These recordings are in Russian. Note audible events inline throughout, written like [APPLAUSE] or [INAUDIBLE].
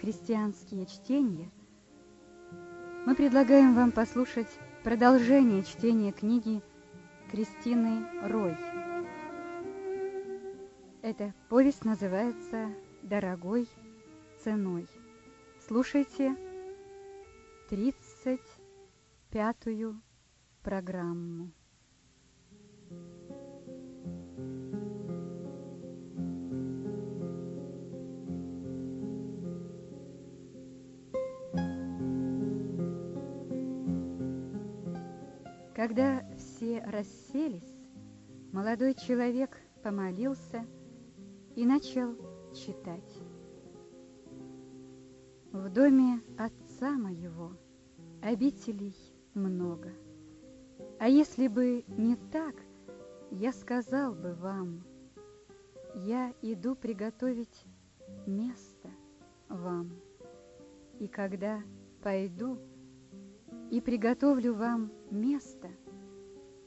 христианские чтения, мы предлагаем вам послушать продолжение чтения книги Кристины Рой. Эта повесть называется «Дорогой ценой». Слушайте 35-ю программу. Когда все расселись, молодой человек помолился и начал читать. В доме отца моего обителей много. А если бы не так, я сказал бы вам, я иду приготовить место вам. И когда пойду и приготовлю вам место,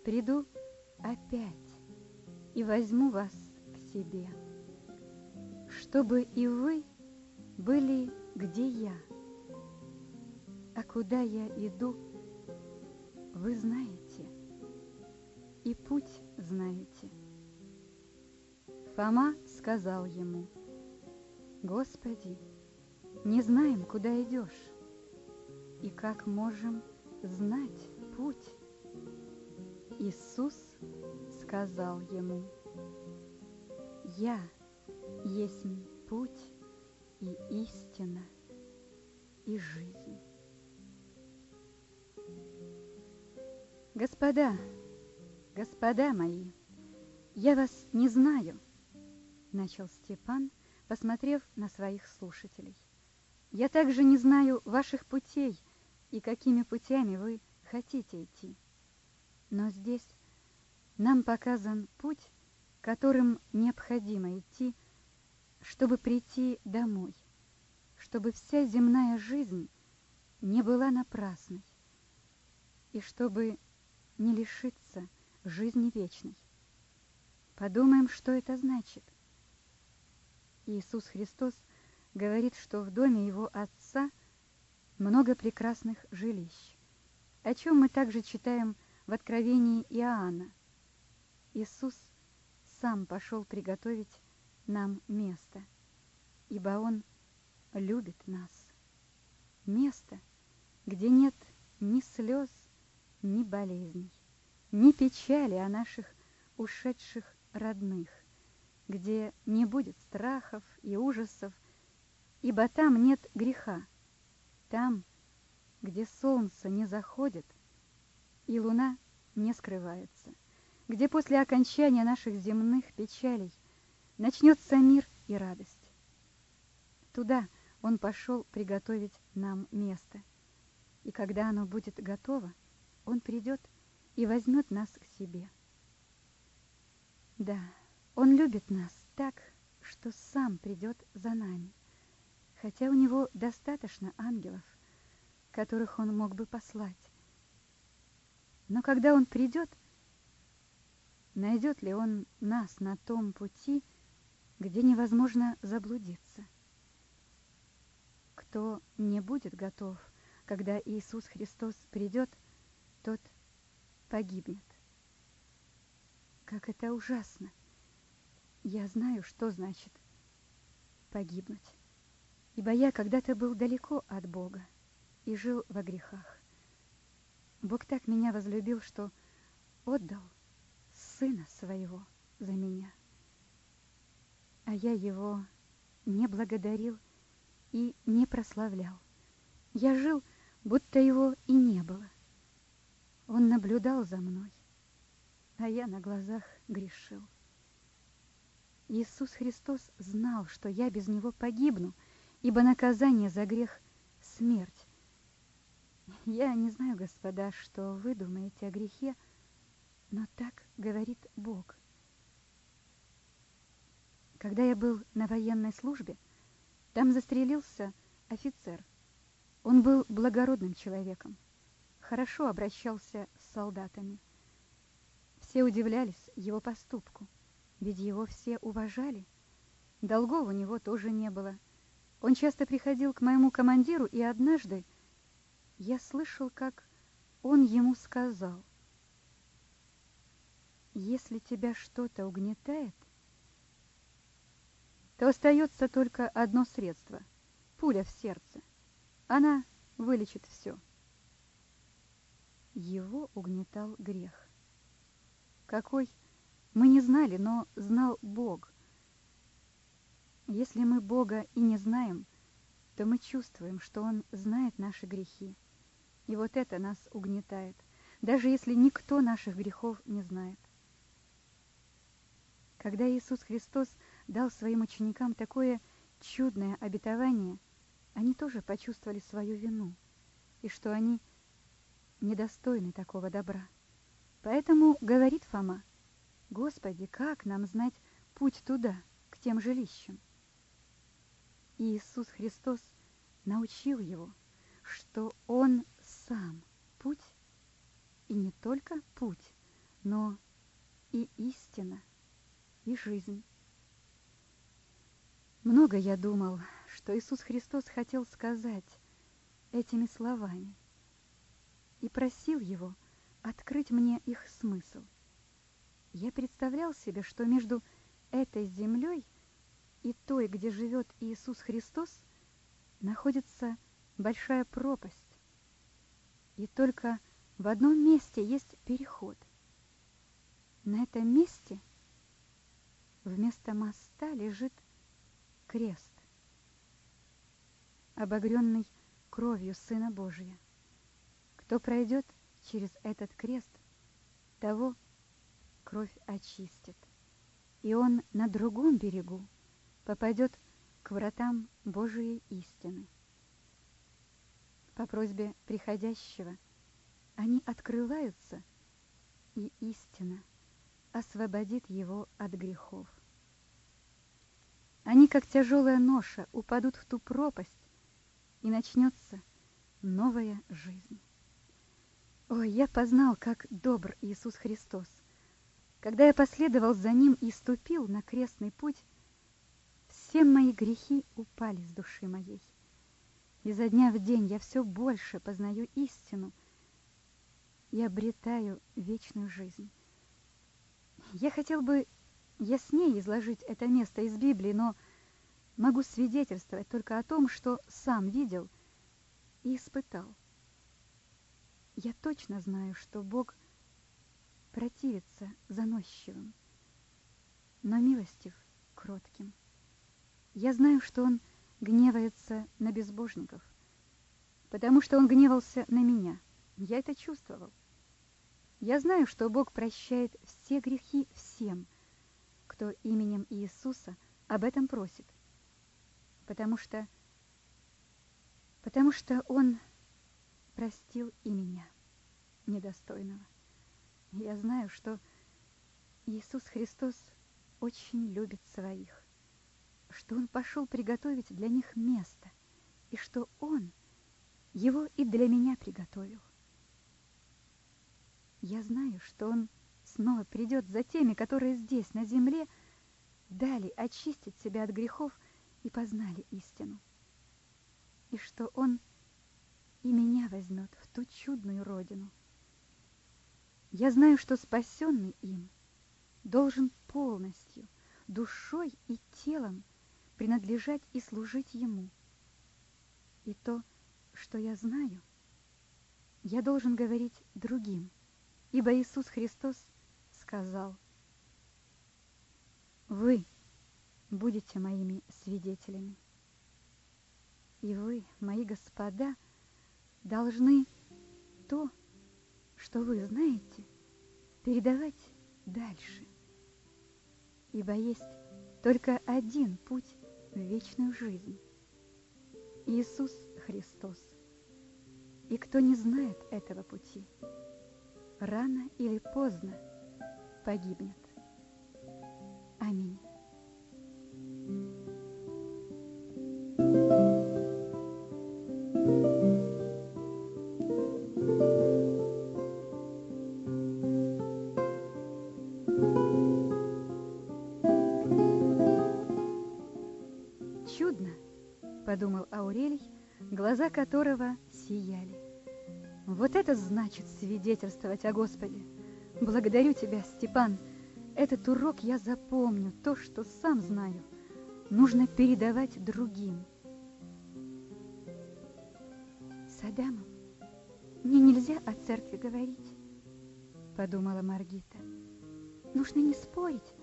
приду опять и возьму вас к себе, чтобы и вы были где я. А куда я иду, вы знаете, и путь знаете. Фома сказал ему, Господи, не знаем, куда идешь, и как можем знать путь. Иисус сказал ему, «Я есть путь и истина и жизнь». Господа, господа мои, я вас не знаю, начал Степан, посмотрев на своих слушателей. Я также не знаю ваших путей и какими путями вы хотите идти. Но здесь нам показан путь, которым необходимо идти, чтобы прийти домой, чтобы вся земная жизнь не была напрасной, и чтобы не лишиться жизни вечной. Подумаем, что это значит. Иисус Христос говорит, что в доме его Отца много прекрасных жилищ, о чем мы также читаем в Откровении Иоанна. Иисус сам пошел приготовить нам место, ибо Он любит нас. Место, где нет ни слез, ни болезней, ни печали о наших ушедших родных, где не будет страхов и ужасов, ибо там нет греха, там, где солнце не заходит – и луна не скрывается, где после окончания наших земных печалей начнется мир и радость. Туда он пошел приготовить нам место, и когда оно будет готово, он придет и возьмет нас к себе. Да, он любит нас так, что сам придет за нами, хотя у него достаточно ангелов, которых он мог бы послать. Но когда он придет, найдет ли он нас на том пути, где невозможно заблудиться? Кто не будет готов, когда Иисус Христос придет, тот погибнет. Как это ужасно! Я знаю, что значит погибнуть. Ибо я когда-то был далеко от Бога и жил во грехах. Бог так меня возлюбил, что отдал сына своего за меня. А я его не благодарил и не прославлял. Я жил, будто его и не было. Он наблюдал за мной, а я на глазах грешил. Иисус Христос знал, что я без Него погибну, ибо наказание за грех — смерть. Я не знаю, господа, что вы думаете о грехе, но так говорит Бог. Когда я был на военной службе, там застрелился офицер. Он был благородным человеком, хорошо обращался с солдатами. Все удивлялись его поступку, ведь его все уважали. Долгов у него тоже не было. Он часто приходил к моему командиру, и однажды я слышал, как он ему сказал, «Если тебя что-то угнетает, то остается только одно средство — пуля в сердце. Она вылечит все». Его угнетал грех. Какой, мы не знали, но знал Бог. Если мы Бога и не знаем, то мы чувствуем, что Он знает наши грехи. И вот это нас угнетает, даже если никто наших грехов не знает. Когда Иисус Христос дал своим ученикам такое чудное обетование, они тоже почувствовали свою вину, и что они – недостойны такого добра. Поэтому говорит Фома, «Господи, как нам знать путь туда, к тем жилищам?» И Иисус Христос научил его, что Он сам путь, и не только путь, но и истина, и жизнь. Много я думал, что Иисус Христос хотел сказать этими словами и просил его открыть мне их смысл. Я представлял себе, что между этой землей и той, где живет Иисус Христос, находится большая пропасть. И только в одном месте есть переход. На этом месте вместо моста лежит крест, обогренный кровью Сына Божия. Кто пройдет через этот крест, того кровь очистит. И он на другом берегу попадет к вратам Божией истины. По просьбе приходящего они открываются, и истина освободит его от грехов. Они, как тяжелая ноша, упадут в ту пропасть, и начнется новая жизнь. Ой, я познал, как добр Иисус Христос. Когда я последовал за Ним и ступил на крестный путь, все мои грехи упали с души моей. И за дня в день я все больше познаю истину и обретаю вечную жизнь. Я хотел бы яснее изложить это место из Библии, но могу свидетельствовать только о том, что сам видел и испытал. Я точно знаю, что Бог противится заносчивым, но милостив кротким. Я знаю, что Он гневается на безбожников, потому что Он гневался на меня. Я это чувствовал. Я знаю, что Бог прощает все грехи всем, кто именем Иисуса об этом просит, потому что, потому что Он простил и меня, недостойного. Я знаю, что Иисус Христос очень любит своих, что Он пошел приготовить для них место, и что Он его и для меня приготовил. Я знаю, что Он снова придет за теми, которые здесь, на земле, дали очистить себя от грехов и познали истину. И что Он – и меня возьмет в ту чудную родину. Я знаю, что спасенный им должен полностью, душой и телом принадлежать и служить ему. И то, что я знаю, я должен говорить другим, ибо Иисус Христос сказал, «Вы будете моими свидетелями». И вы, мои господа, — должны то, что вы знаете, передавать дальше. Ибо есть только один путь вечную жизнь. Иисус Христос. И кто не знает этого пути, рано или поздно погибнет. Аминь. Глаза которого сияли. Вот это значит свидетельствовать о Господе. Благодарю тебя, Степан. Этот урок я запомню, то, что сам знаю. Нужно передавать другим. С Адамом мне нельзя о церкви говорить, подумала Маргита. Нужно не спорить,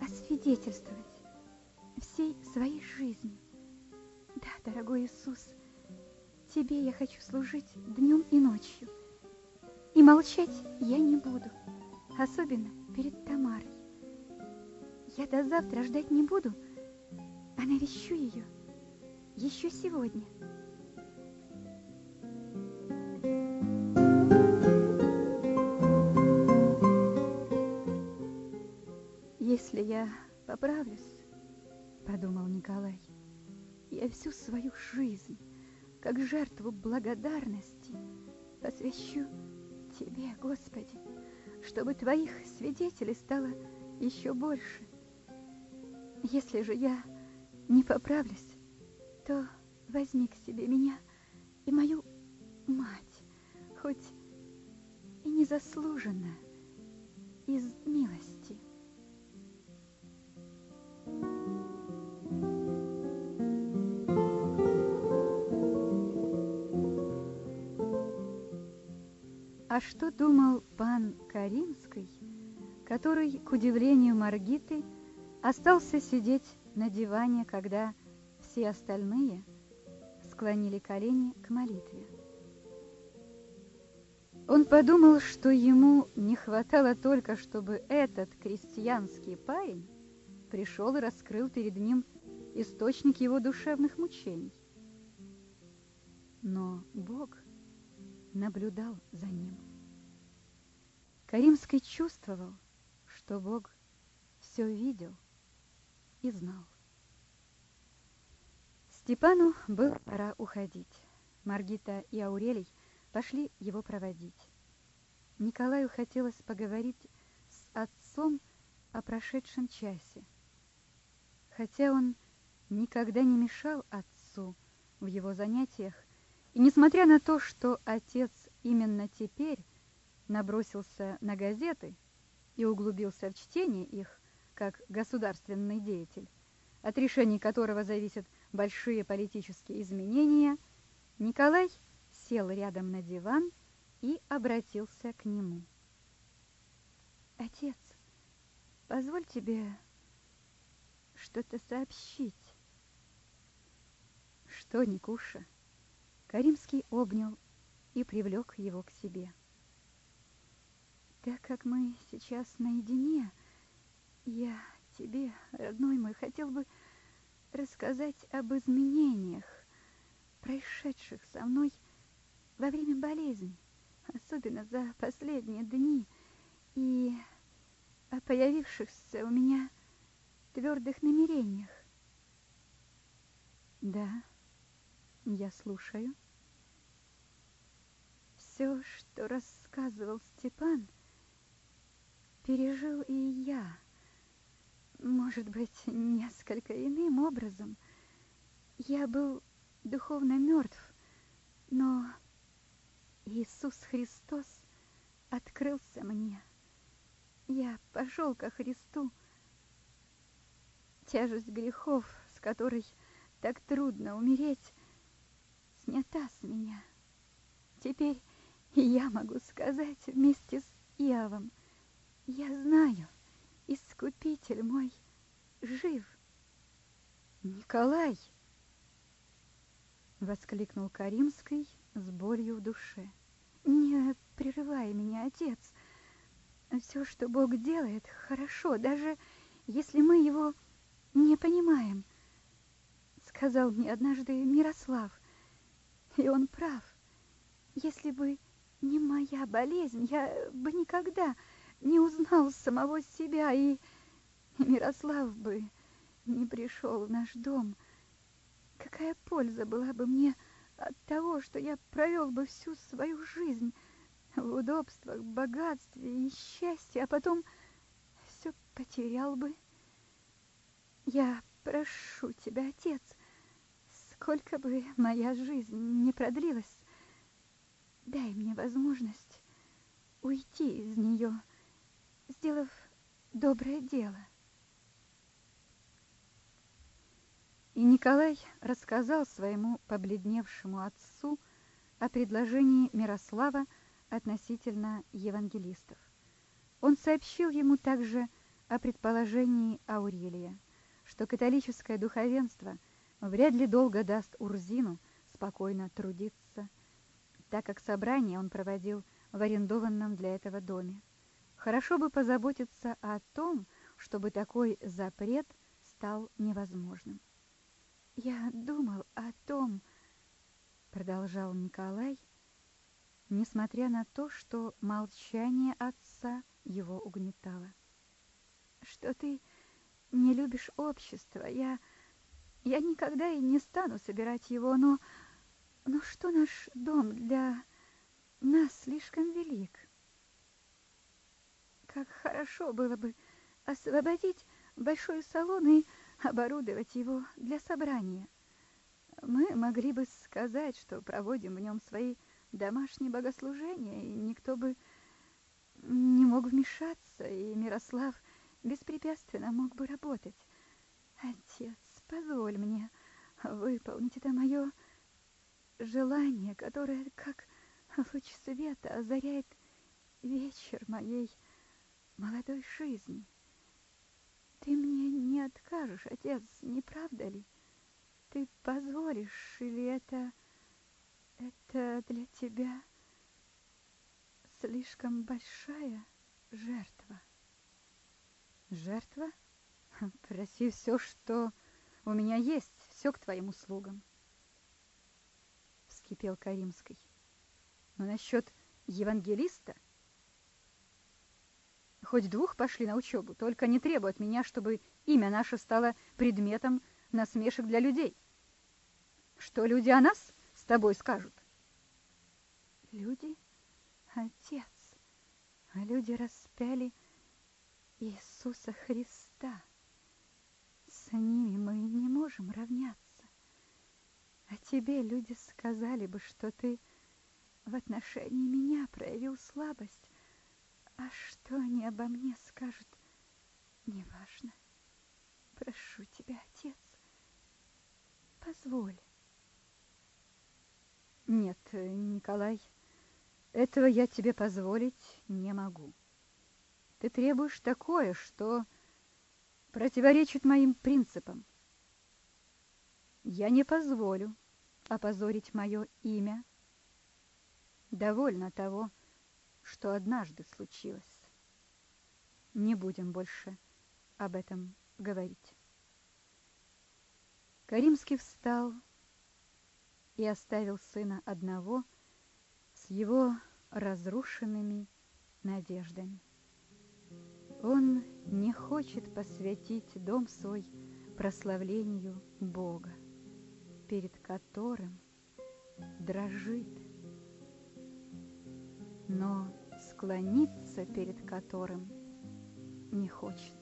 а свидетельствовать всей своей жизнью. Да, дорогой Иисус, Тебе я хочу служить днем и ночью. И молчать я не буду, особенно перед Тамарой. Я до завтра ждать не буду, а навещу ее еще сегодня. Если я поправлюсь, подумал Николай, я всю свою жизнь как жертву благодарности посвящу Тебе, Господи, чтобы Твоих свидетелей стало еще больше. Если же я не поправлюсь, то возьми к себе меня и мою мать, хоть и незаслуженно, из милости. А что думал пан Каримский, который, к удивлению Маргиты, остался сидеть на диване, когда все остальные склонили колени к молитве? Он подумал, что ему не хватало только, чтобы этот крестьянский парень пришел и раскрыл перед ним источник его душевных мучений. Но Бог наблюдал за ним. Каримский чувствовал, что Бог все видел и знал. Степану был пора уходить. Маргита и Аурелий пошли его проводить. Николаю хотелось поговорить с отцом о прошедшем часе. Хотя он никогда не мешал отцу в его занятиях, и несмотря на то, что отец именно теперь набросился на газеты и углубился в чтение их, как государственный деятель, от решений которого зависят большие политические изменения, Николай сел рядом на диван и обратился к нему. «Отец, позволь тебе что-то сообщить». «Что, Никуша?» Каримский обнял и привлек его к себе. Так как мы сейчас наедине, я тебе, родной мой, хотел бы рассказать об изменениях, происшедших со мной во время болезни, особенно за последние дни, и о появившихся у меня твердых намерениях. Да, я слушаю. Все, что рассказывал Степан, — пережил и я. Может быть, несколько иным образом. Я был духовно мертв, но Иисус Христос открылся мне. Я пошел ко Христу. Тяжесть грехов, с которой так трудно умереть, снята с меня. Теперь я могу сказать вместе с Иовом, я знаю, Искупитель мой жив. Николай! Воскликнул Каримский с болью в душе. Не прерывай меня, отец. Все, что Бог делает, хорошо, даже если мы его не понимаем. Сказал мне однажды Мирослав, и он прав. Если бы не моя болезнь, я бы никогда не узнал самого себя, и Мирослав бы не пришел в наш дом. Какая польза была бы мне от того, что я провел бы всю свою жизнь в удобствах, богатстве и счастье, а потом все потерял бы? Я прошу тебя, отец, сколько бы моя жизнь не продлилась, дай мне возможность уйти из нее, сделав доброе дело. И Николай рассказал своему побледневшему отцу о предложении Мирослава относительно евангелистов. Он сообщил ему также о предположении Аурелия, что католическое духовенство вряд ли долго даст Урзину спокойно трудиться, так как собрание он проводил в арендованном для этого доме. Хорошо бы позаботиться о том, чтобы такой запрет стал невозможным. «Я думал о том», — продолжал Николай, несмотря на то, что молчание отца его угнетало, «что ты не любишь общество. Я, я никогда и не стану собирать его, но, но что наш дом для нас слишком велик? Как хорошо было бы освободить большой салон и оборудовать его для собрания. Мы могли бы сказать, что проводим в нем свои домашние богослужения, и никто бы не мог вмешаться, и Мирослав беспрепятственно мог бы работать. Отец, позволь мне выполнить это мое желание, которое, как луч света, озаряет вечер моей молодой жизни. Ты мне не откажешь, отец, не правда ли? Ты позволишь, или это... это для тебя слишком большая жертва? Жертва? [LAUGHS] Проси все, что у меня есть, все к твоим услугам. Вскипел Каримский. Но насчет евангелиста Хоть двух пошли на учебу, только не требуй от меня, чтобы имя наше стало предметом насмешек для людей. Что люди о нас с тобой скажут? Люди? Отец. А люди распяли Иисуса Христа. С ними мы не можем равняться. А тебе люди сказали бы, что ты в отношении меня проявил слабость, а что они обо мне скажут, неважно. Прошу тебя, отец, позволь. Нет, Николай, этого я тебе позволить не могу. Ты требуешь такое, что противоречит моим принципам. Я не позволю опозорить мое имя. Довольно того, что однажды случилось. Не будем больше об этом говорить. Каримский встал и оставил сына одного с его разрушенными надеждами. Он не хочет посвятить дом свой прославлению Бога, перед которым дрожит но склониться перед которым не хочет.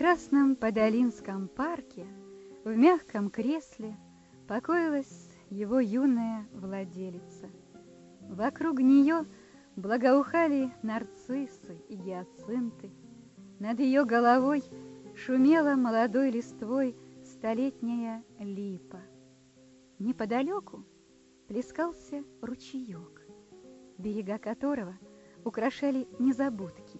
Прекрасном Подолинском парке в мягком кресле покоилась его юная владелица. Вокруг нее благоухали нарциссы и гиацинты. Над ее головой шумела молодой листвой столетняя липа. Неподалеку плескался ручеек, берега которого украшали незабудки –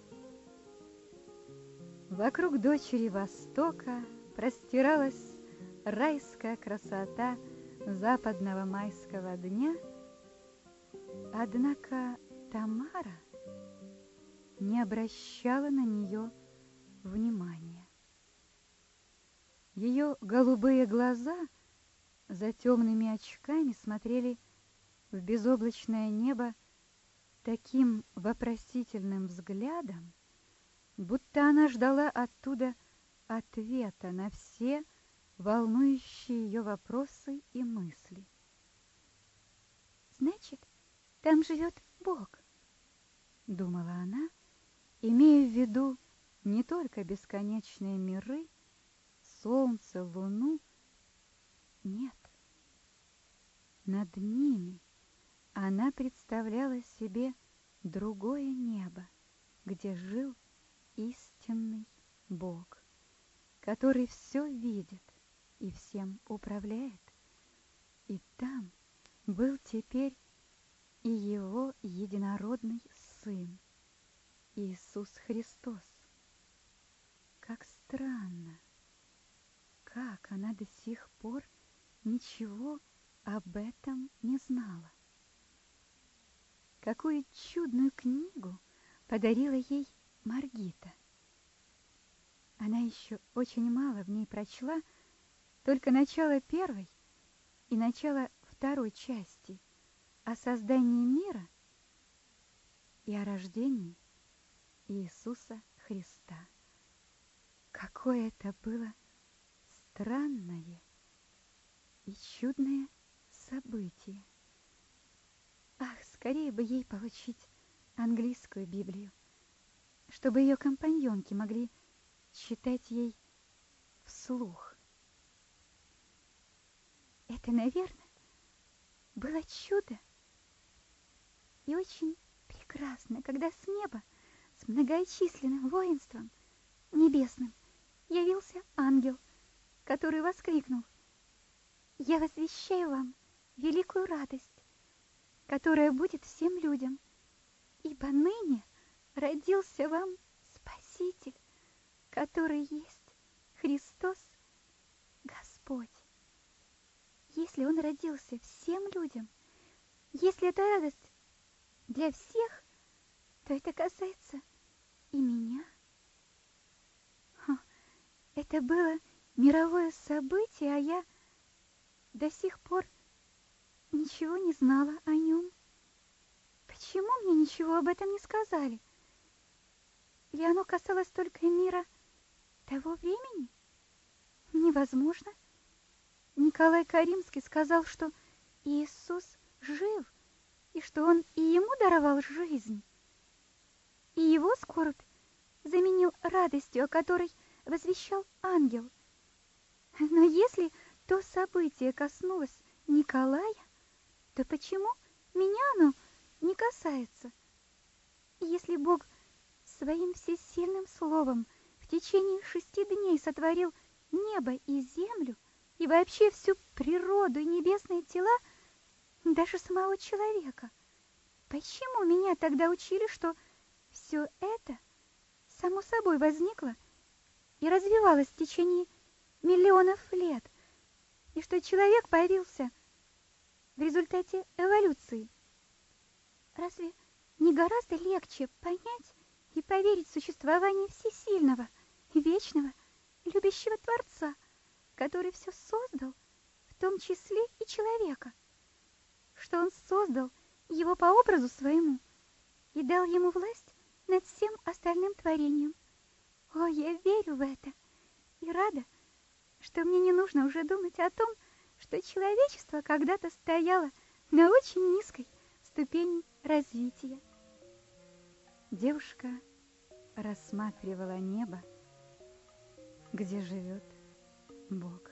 Вокруг дочери Востока простиралась райская красота западного майского дня, однако Тамара не обращала на нее внимания. Ее голубые глаза за темными очками смотрели в безоблачное небо таким вопросительным взглядом, будто она ждала оттуда ответа на все волнующие ее вопросы и мысли. «Значит, там живет Бог», — думала она, имея в виду не только бесконечные миры, солнце, луну, нет. Над ними она представляла себе другое небо, где жил истинный Бог, который все видит и всем управляет. И там был теперь и его единородный Сын, Иисус Христос. Как странно, как она до сих пор ничего об этом не знала. Какую чудную книгу подарила ей Маргита. Она еще очень мало в ней прочла, только начало первой и начало второй части о создании мира и о рождении Иисуса Христа. Какое это было странное и чудное событие. Ах, скорее бы ей получить английскую Библию, чтобы ее компаньонки могли читать ей вслух. Это, наверное, было чудо и очень прекрасно, когда с неба, с многочисленным воинством небесным, явился ангел, который воскликнул «Я возвещаю вам великую радость, которая будет всем людям, ибо ныне родился вам Спаситель, который есть Христос Господь. Если Он родился всем людям, если это радость для всех, то это касается и меня. Ха, это было мировое событие, а я до сих пор ничего не знала о нем. Почему мне ничего об этом не сказали? Или оно касалось только мира того времени? Невозможно. Николай Каримский сказал, что Иисус жив, и что он и ему даровал жизнь. И его скорбь заменил радостью, о которой возвещал ангел. Но если то событие коснулось Николая, то почему меня оно не касается? Если Бог своим всесильным словом в течение шести дней сотворил небо и землю, и вообще всю природу и небесные тела, даже самого человека, почему меня тогда учили, что все это само собой возникло и развивалось в течение миллионов лет, и что человек появился в результате эволюции. Разве не гораздо легче понять и поверить в существование всесильного, вечного, любящего Творца, который все создал, в том числе и человека, что он создал его по образу своему и дал ему власть над всем остальным творением. О, я верю в это и рада, что мне не нужно уже думать о том, что человечество когда-то стояло на очень низкой ступени развития. Девушка рассматривала небо, где живет Бог.